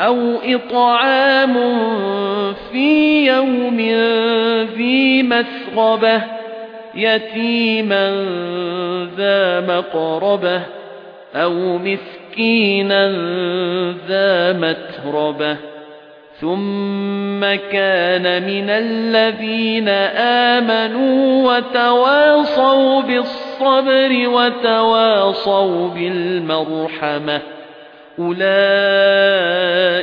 أو إطعام في يوم ذي مسغبة يتيما ذا مقربة أو مسكينا ذا متربة ثم كان من الذين آمنوا وتواصوا بالصبر وتواصوا بالمرحمة